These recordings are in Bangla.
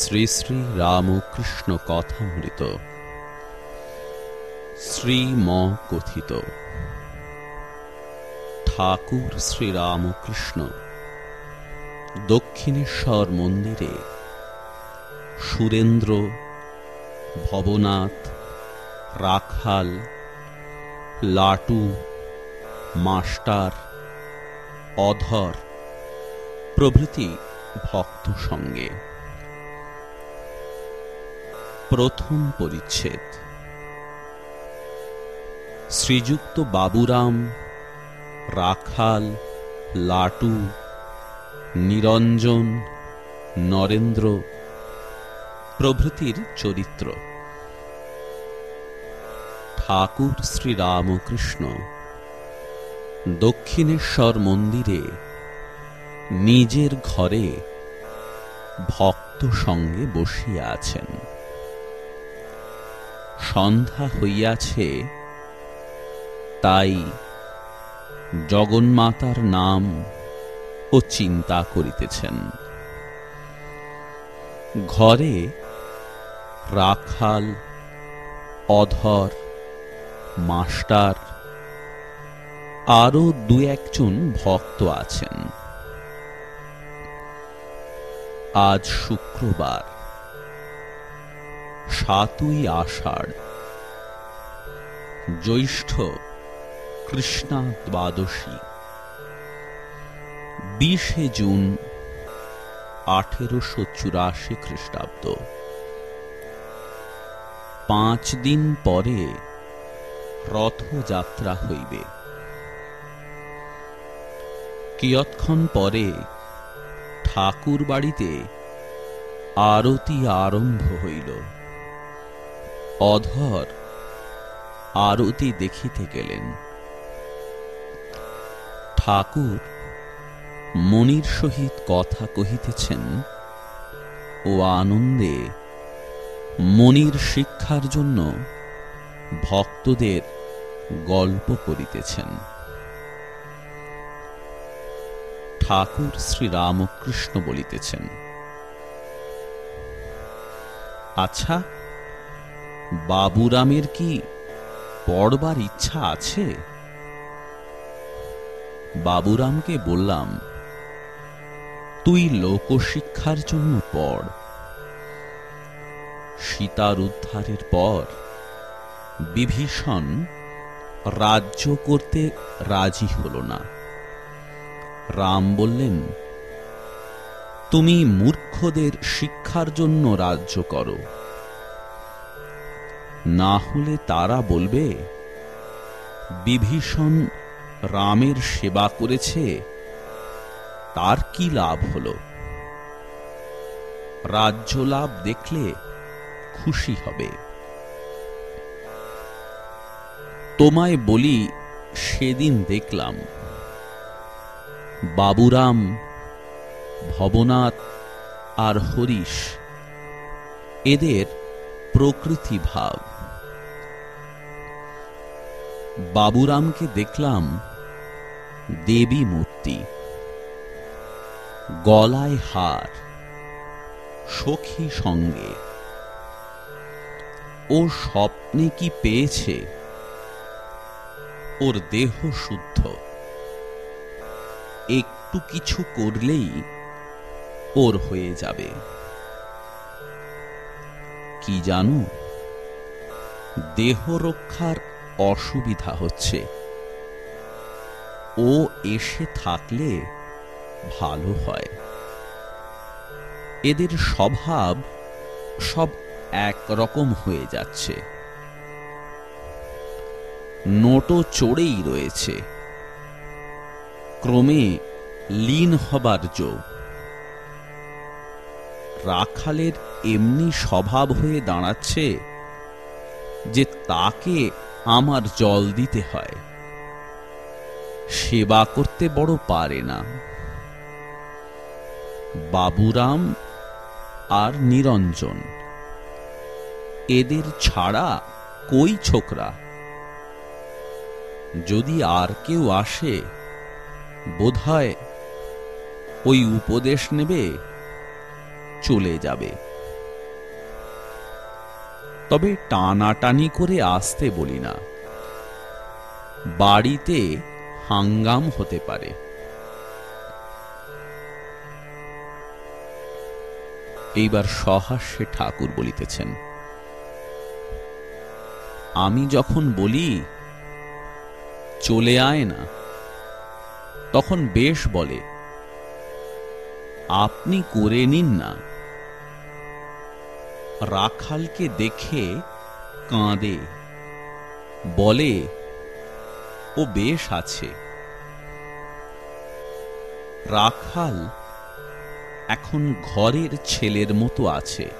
শ্রী শ্রী রামকৃষ্ণ কথামৃত। শ্রীম কথিত ঠাকুর শ্রীরামকৃষ্ণ, দক্ষিণেশ্বর মন্দিরে সুরেন্দ্র, ভবনাথ, রাখাল, লাটু, মাস্টার, অধর প্রভৃতি ভক্ত সঙ্গে। প্রথম পরিচ্ছেদ। শ্রীযুক্ত বাবুরাম, রাখাল, লাটু, নিরঞ্জন, নরেন্দ্র, প্রভৃতির চরিত্র। ঠাকুর শ্রীরামকৃষ্ণ, দক্ষিণেশ্বর মন্দিরে নিজের ঘরে ভক্ত সঙ্গে বসিয়া আছেন। সন্ধ্যা হইয়াছে, তাই জগন্মাতার নাম ও চিন্তা করিতেছেন। ঘরে রাখাল, অধর, মাস্টার আরও দু একজন ভক্ত আছেন। আজ শুক্রবার। সাতই আষাঢ়। জ্যৈষ্ঠ কৃষ্ণা দ্বাদশী। বিশে জুন আঠেরোশো চুরাশি খ্রিস্টাব্দ। পাঁচ দিন পরে রথযাত্রা হইবে। কিয়ৎক্ষণ পরে ঠাকুর বাড়িতে আরতি আরম্ভ হইল। অধর আরতি দেখিতে গেলেন। ঠাকুর মনির সহিত কথা কহিতেছেন, ও আনন্দে, মনির শিক্ষার জন্য ভক্তদের গল্প করিতেছেন। ঠাকুর শ্রীরামকৃষ্ণ বলিতেছেন আচ্ছা বাবুরামের কি পড়বার ইচ্ছা আছে? বাবুরামকে বললাম, তুই লোকশিক্ষার জন্য পড়। সীতার উদ্ধারের পর বিভীষণ রাজ্য করতে রাজি হল না। রাম বললেন, তুমি মূর্খদের শিক্ষার জন্য রাজ্য করো। না হলে তারা বলবে, বিভীষণ রামের সেবা করেছে, তার কি লাভ হল? রাজ্য লাভ দেখলে খুশি হবে। তোমায় বলি, সেদিন দেখলাম। বাবুরাম, ভবনাথ আর হরিশ, এদের প্রকৃতি ভাব। বাবুরামকে দেখলাম দেবী মূর্তি, গলায় হার, সখী সঙ্গে। ও স্বপ্নে কি পেয়েছে? ওর দেহ শুদ্ধ। একটু কিছু করলেই ওর হয়ে যাবে। কি জানো, দেহ রক্ষার অসুবিধা হচ্ছে। ও এসে থাকলে ভালো হয়। এদের স্বভাব সব এক রকম হয়ে যাচ্ছে। নোটো চড়েই রয়েছে। ক্রমে লীন হবার যোগ। রাখালের এমনি স্বভাব হয়ে দাঁড়াচ্ছে যে তাকে আমার জল দিতে হয়। সেবা করতে বড় পারে না। বাবুরাম আর নিরঞ্জন, এদের ছাড়া কই ছোকরা? যদি আর কেউ আসে, বোধহয় ওই উপদেশ নেবে, চলে যাবে। তবে টানাটানি করে আসতে বলি না। বাড়িতে হাঙ্গাম হতে পারে। এইবার সহাস্যে ঠাকুর বলিতেছেন, আমি যখন বলি, চলে আয় না, তখন বেশ বলে, আপনি করে নিন না। রাখালকে দেখে কাঁদে। বলে, ও বেশ আছে। রাখাল এখন ঘরের ছেলের মতো আছে।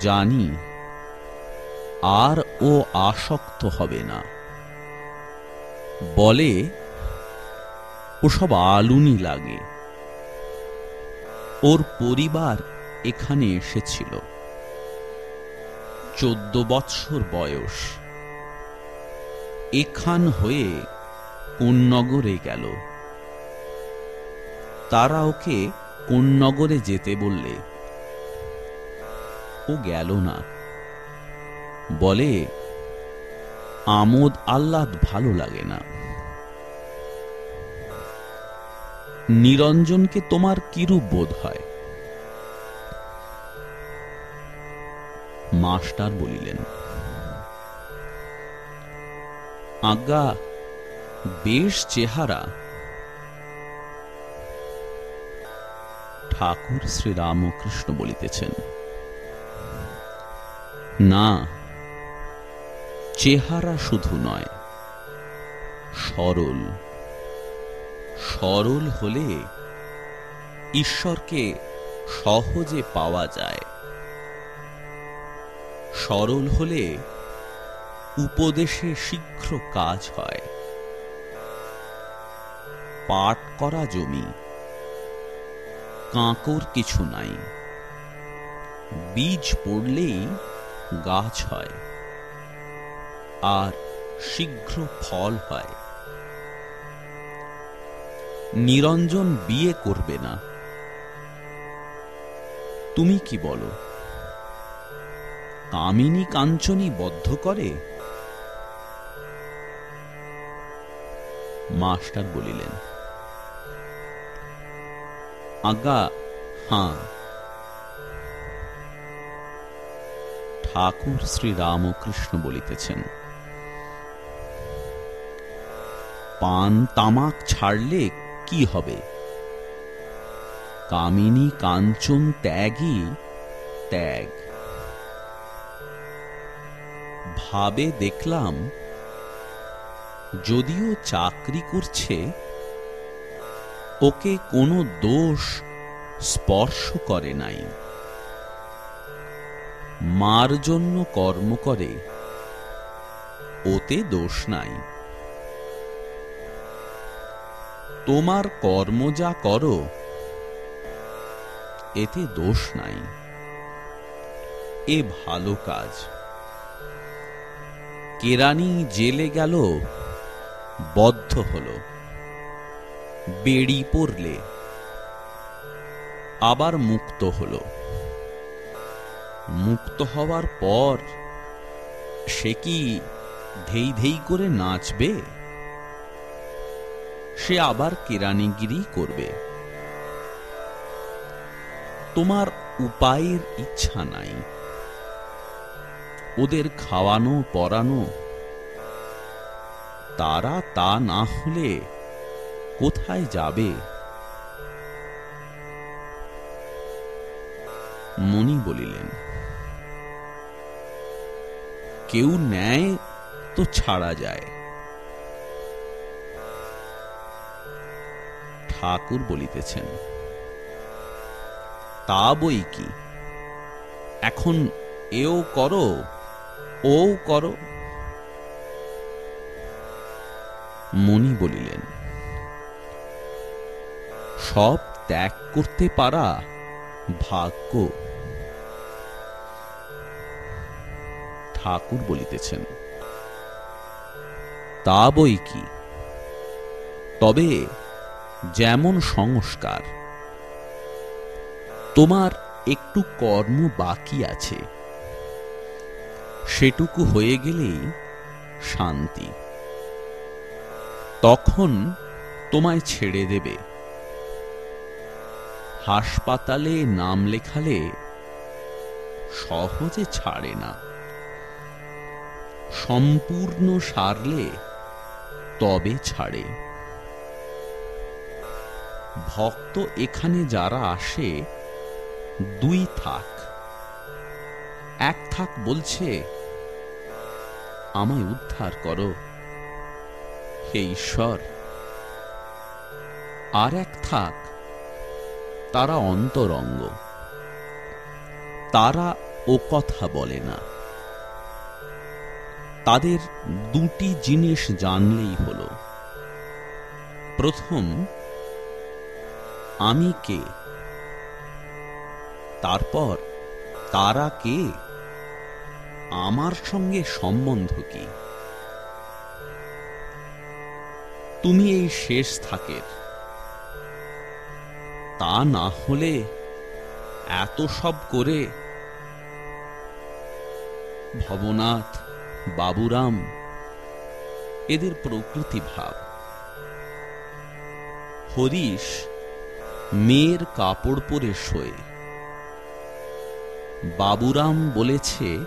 জানি আর ও আসক্ত হবে না। বলে, ওসব আলুনি লাগে। ওর পরিবার এখানে এসেছিল। চোদ্দ বৎসর বয়স। এখান হয়ে কোন্নগরে গেল। তারা ওকে কোন নগরে যেতে বললে। ও গেল না। বলে, আমোদ আহ্লাদ ভালো লাগে না। নিরঞ্জনকে তোমার কিরূপ বোধ হয়? মাস্টার বলিলেন, আজ্ঞা, বেশ চেহারা। ঠাকুর শ্রীরামকৃষ্ণ বলিতেছেন, না, চেহারা শুধু নয়, সরল। সরল হলে ঈশ্বরকে সহজে পাওয়া যায়। সরল হলে উপদেশে শীঘ্র কাজ হয়। পাট করা জমি, কাঁকর কিছু নাই। বীজ পড়লেই গাছ হয়, আর শীঘ্র ফল হয়। নিরঞ্জন বিয়ে করবে না। তুমি কি বলো? কামিনী কাঞ্চনী বদ্ধ করে? মাস্টার বলিলেন আজ্ঞা হাঁ। ঠাকুর শ্রী রামকৃষ্ণ বলিতেছেন, পান তামাক ছাড়লে কি হবে? কামিনী কাঞ্চন ত্যাগই ত্যাগ। ভাবে দেখলাম, যদিও চাকরি করছে, ওকে কোনো দোষ স্পর্শ করে নাই। মার জন্য কর্ম করে, ওতে দোষ নাই। তোমার কর্ম যা করো, এতে দোষ নাই। এ ভালো কাজ। কেরানি জেলে গেল, বদ্ধ হল। বেড়ি পড়লে আবার মুক্ত হল। মুক্ত হওয়ার পর সে কি ধেই ধেই করে নাচবে? সে আবার কেরানিগিরি করবে। তোমার উপায়ের ইচ্ছা নাই। ওদের খাওয়ানো, পরানো। তারা তা না হলে কোথায় যাবে? মনি বলিলেন, কেউ নেয় তো ছাড়া যায়। ঠাকুর বলিতেছেন, তা বই কি? এখন এও করো। ও করো। মনি বলিলেন, সব ত্যাগ করতে পারা ভাগ্য। ঠাকুর বলিতেছেন, তা বই কি? তবে যেমন সংস্কার, তোমার একটু কর্ম বাকি আছে। সেটুকু হয়ে গেলেই শান্তি। তখন তোমায় ছেড়ে দেবে। হাসপাতালে নাম লেখালে সহজে ছাড়ে না। সম্পূর্ণ সারলে তবে ছাড়ে। ভক্ত এখানে যারা আসে, দুই থাক। এক থাক বলছে, আমায় উদ্ধার করো। হে ঈশ্বর, আর এক থাক, তারা অন্তরঙ্গ। তারা ও কথা বলে না। তাদের দুটি জিনিস জানলেই হলো। প্রথম, আমি কে? তারপর, তারা কে? আমার সঙ্গে সম্বন্ধ কি? তুমি এই শেষ থাকের। তা না হলে এত সব করে ভবনাথ, বাবুরাম, এদের প্রকৃতি ভাব। হরিশ মেয়ের কাপড় পরে শোয়ে। বাবুরাম বলেছে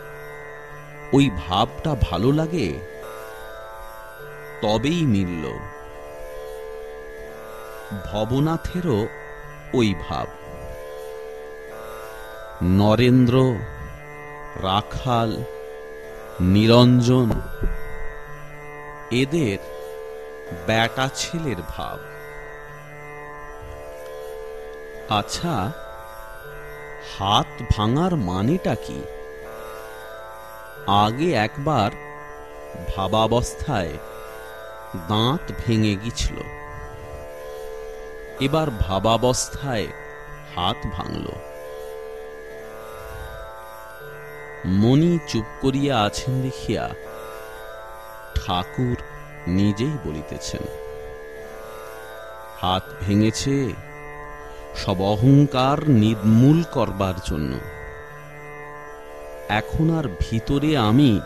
ওই ভাবটা ভালো লাগে? তবেই মিলল। ভবনাথেরও ওই ভাব। নরেন্দ্র, রাখাল, নিরঞ্জন, এদের ব্যাটা ছেলের ভাব। আচ্ছা হাত ভাঙার মানেটা কি? আগে একবার ভাবাবস্থায় দাঁত ভেঙে গিয়েছিল। এবার ভাবাবস্থায় হাত ভাঙল। মনি চুপ করিয়া আছেন দেখিয়া ঠাকুর নিজেই বলিতেছেন, হাত ভেঙেছে, সব অহংকার নির্মূল করবার জন্য। এখন আর ভিতরে আমি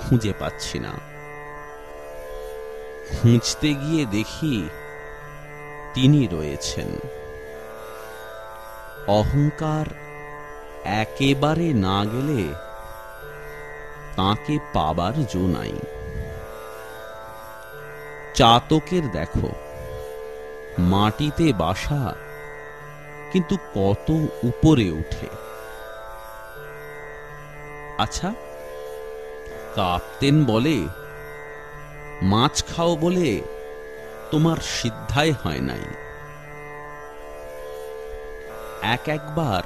খুঁজে পাচ্ছি না। খুঁজতে গিয়ে দেখি তিনি রয়েছেন। অহংকার একেবারে না গেলে তাকে পাবার জো নাই। চাতকের দেখো, মাটিতে বাসা কিন্তু কত উপরে উঠে। আচ্ছা কাপ্তেন বলে, মাছ খাও বলে তোমার সিদ্ধাই হয় নাই। এক একবার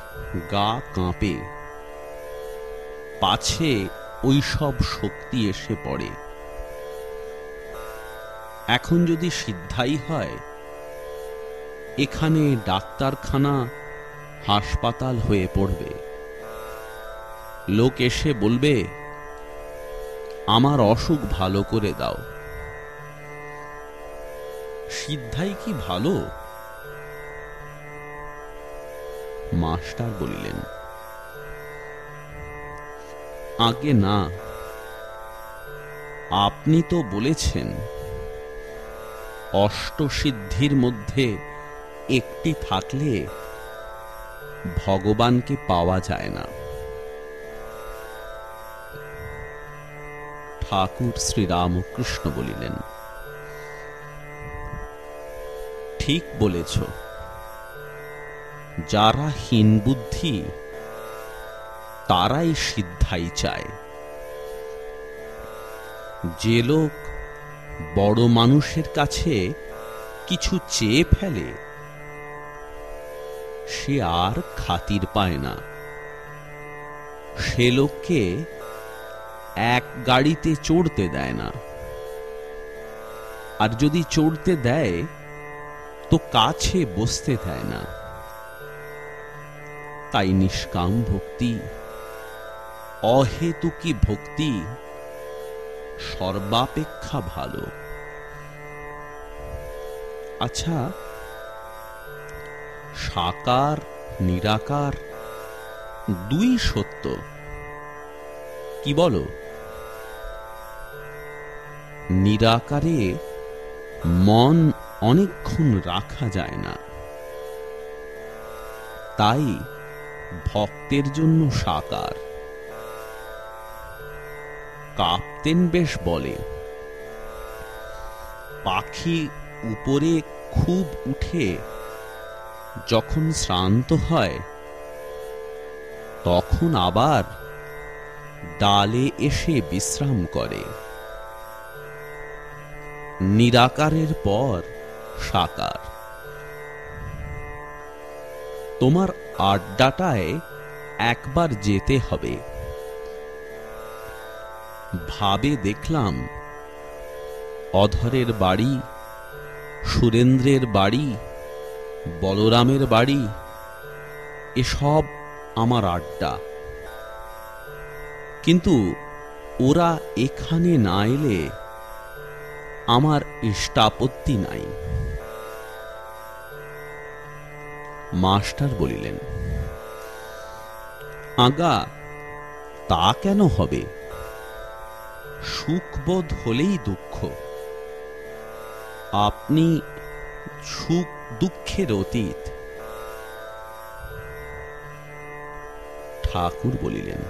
গা কাঁপে, পাছে ওই সব শক্তি এসে পড়ে। এখন যদি সিদ্ধাই হয়, এখানে ডাক্তারখানা, হাসপাতাল হয়ে পড়বে। লোক এসে বলবে, আমার অসুখ ভালো করে দাও। সিদ্ধাই কি ভালো? মাস্টার বলিলেন, আগে না, আপনি তো বলেছেন, অষ্টসিদ্ধির মধ্যে একটি থাকলে ভগবানকে পাওয়া যায় না। ঠাকুর শ্রীরামকৃষ্ণ বলিলেন, ঠিক বলেছ। যারা হীন বুদ্ধি, তারাই সিদ্ধাই চায়। যে লোক বড় মানুষের কাছে কিছু চেয়ে ফেলে, সে আর খাতির পায় না। সে লোককে এক গাড়িতে চড়তে দেয় না। আর যদি চড়তে দেয়, তো কাছে বসতে দেয় না। তাই নিষ্কাম ভক্তি, অহেতুকি ভক্তি সর্বাপেক্ষা ভালো। আচ্ছা সাকার, নিরাকার, দুই সত্য, কি বলো? নিরাকারে মন অনেকক্ষণ রাখা যায় না। তাই ভক্তের জন্য সাকার। কাপ্তেন বেশ বলে, পাখি উপরে খুব উঠে, যখন শ্রান্ত হয়, তখন আবার ডালে এসে বিশ্রাম করে। নিরাকারের পর সাকার। তোমার আড্ডাটায় একবার যেতে হবে। ভাবে দেখলাম, অধরের বাড়ি, সুরেন্দ্রের বাড়ি, বলরামের বাড়ি, এসব আমার আড্ডা। কিন্তু ওরা এখানে না এলে আমার ইষ্টাপত্তি নাই। মাস্টার বলিলেন, আগা, তা কেন হবে? সুখবোধ হলেই দুঃখ। আপনি সুখ দুঃখের অতীত। ঠাকুর বলিলেন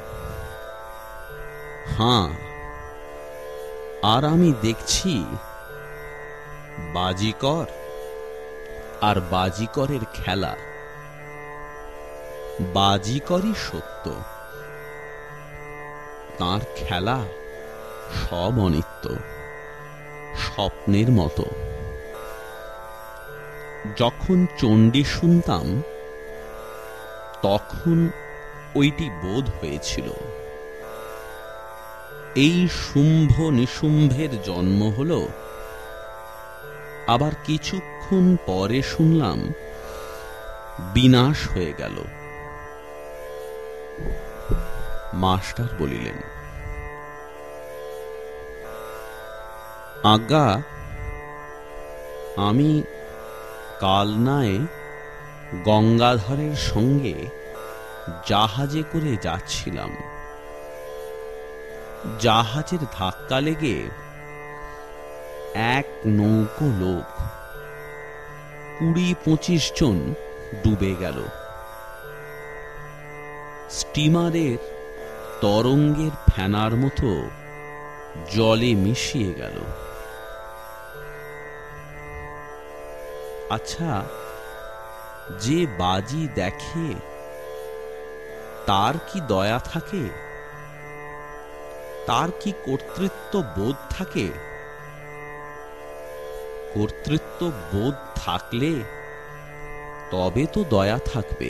হাঁ আর আমি দেখছি বাজিকর আর বাজিকরের খেলা। বাজিকরই সত্য। তার খেলা সব অনিত্য, স্বপ্নের মতো। যখন চণ্ডী শুনতাম, তখন ওইটি বোধ হয়েছিল। এই শুম্ভ নিশুম্ভের জন্ম হল আবার কিছুক্ষণ পরে শুনলাম বিনাশ হয়ে গেল। মাস্টার বলিলেন, আজ্ঞা, আমি কালনায় গঙ্গাধরের সঙ্গে জাহাজে করে যাচ্ছিলাম। জাহাজের ধাক্কা লেগে এক নৌকো লোক। কুড়ি পঁচিশ জন ডুবে গেল। স্টিমারের তরঙ্গের ফেনার মতো জলে মিশিয়ে গেল। আচ্ছা যে বাজি দেখে তার কি দয়া থাকে? তার কি কর্তৃত্ব বোধ থাকে? কর্তৃত্ব বোধ থাকলে তবে তো দয়া থাকবে।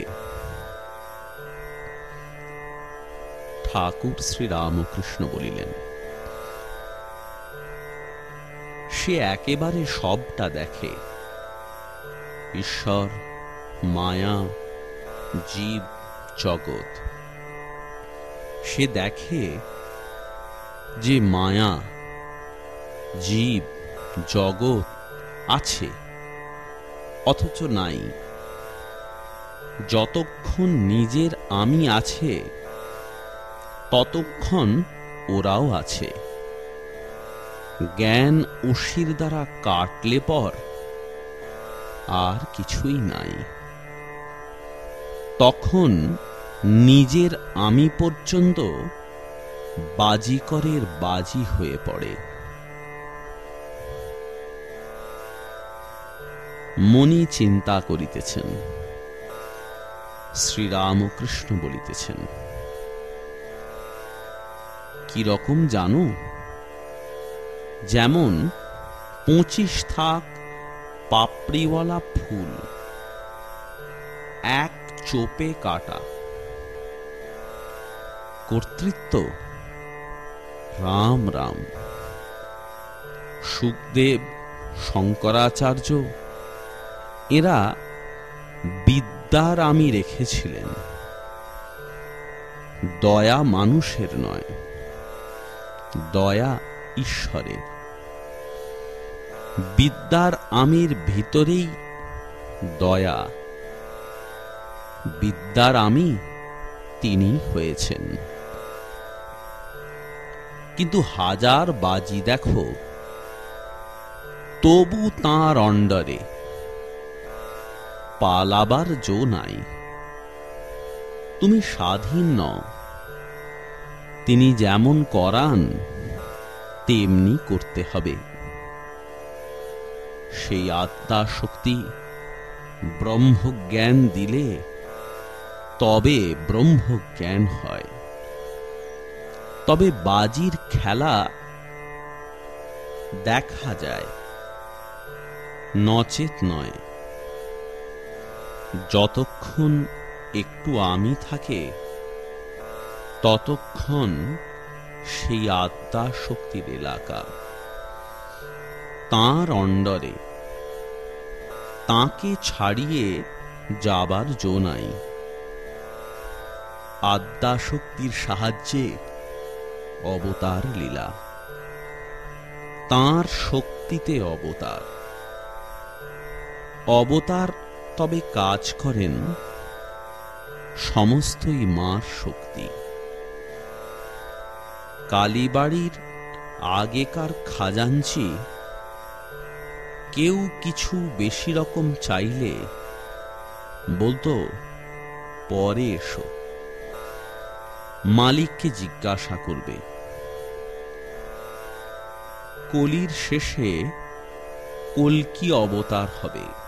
ঠাকুর শ্রী রামকৃষ্ণ বলিলেন, সে একেবারে সবটা দেখে। ঈশ্বর, মায়া, জীব, জগৎ, সে দেখে যে মায়া, জীব, জগৎ আছে, অথচ নাই। যতক্ষণ নিজের আমি আছে, ততক্ষণ ওরাও আছে। জ্ঞান উশির দ্বারা কাটলে পর আর কিছুই নাই। তখন নিজের আমি পর্যন্ত বাজিকরের বাজি হয়ে পড়ে। মনি চিন্তা করিতেছেন। শ্রীরামকৃষ্ণ বলিতেছেন, কি রকম জানো? যেমন পঁচিশ থাক পাপড়িওয়ালা ফুল, এক চোপে কাটা। কর্তৃত্ব? রাম রাম। সুখদেব শঙ্করাচার্য এরা বিদ্যার আমি রেখেছিলেন। দয়া মানুষের নয়, দয়া ঈশ্বরের। বিদ্যার আমির ভিতরেই দয়া, বিদ্যার আমি তিনি হয়েছেন। কিন্তু হাজার বাজি দেখো, তবু তাঁর অন্ডারে পালাবার জো নাই। তুমি স্বাধীন নও। তিনি যেমন করান, তেমনি করতে হবে। সেই আত্মা শক্তি ব্রহ্মজ্ঞান দিলে তবে ব্রহ্মজ্ঞান হয়। তবে বাজির খেলা দেখা যায়, নচেত নয়। যতক্ষণ একটু আমি থাকে, ততক্ষণ সেই আত্মা শক্তির এলাকা তাঁর অন্ডরে তাকে ছাড়িয়ে যাবার জো নাই। আদ্যা শক্তির সাহায্যে অবতার লীলা। তাঁর শক্তিতে অবতার। অবতার তবে কাজ করেন সমস্তই মার শক্তি। কালীবাড়ির আগেকার খাজাঞ্চি কেউ কিছু বেশি রকম চাইলে বলতো, পরে এসো। মালিককে জিজ্ঞাসা করবে। কলির শেষে কলকি অবতার হবে।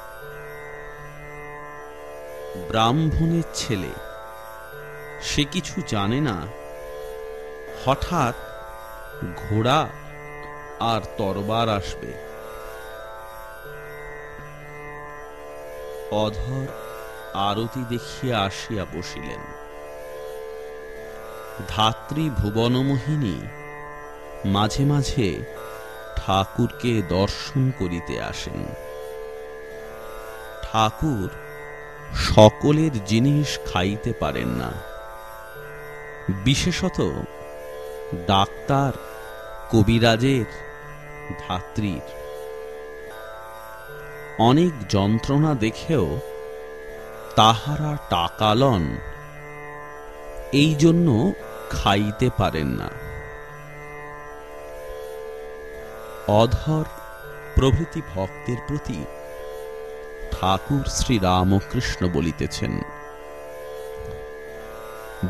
ব্রাহ্মণের ছেলে। সে কিছু জানে না। হঠাৎ ঘোড়া আর তরবার আসবে। অধর আরতি দেখিয়া আসিয়া বসিলেন। ধাত্রী ভুবনমোহিনী মাঝে মাঝে ঠাকুরকে দর্শন করিতে আসেন। ঠাকুর সকলের জিনিস খাইতে পারেন না। বিশেষত ডাক্তার, কবিরাজের, ধাত্রীর। অনেক যন্ত্রণা দেখেও তাহারা টাকা লন এই জন্য খাইতে পারেন না। অধর প্রভৃতি ভক্তের প্রতি ঠাকুর শ্রী রামকৃষ্ণ বলিতেছেন,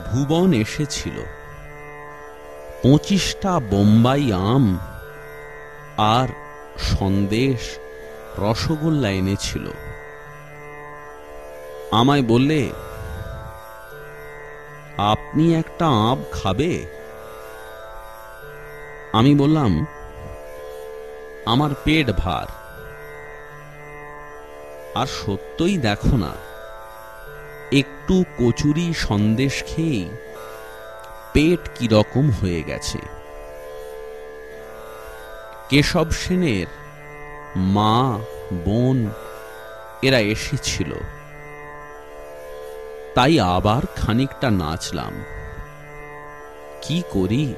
ভুবন এসেছিল, পঁচিশটা বোম্বাই আম আর সন্দেশ রসগোল্লা এনেছিল। আমায় বললে, আপনি একটা আম খাবে? আমি বললাম, আমার পেট ভার। আর সত্যই দেখো না, একটু কচুরি সন্দেশ খেয়েই পেট কীরকম হয়ে গেছে। কেশব সেনের মা, বোন এরা এসেছিল। তাই আবার খানিকটা নাচলাম। কি করি?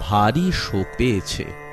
ভারী শোক পেয়েছে।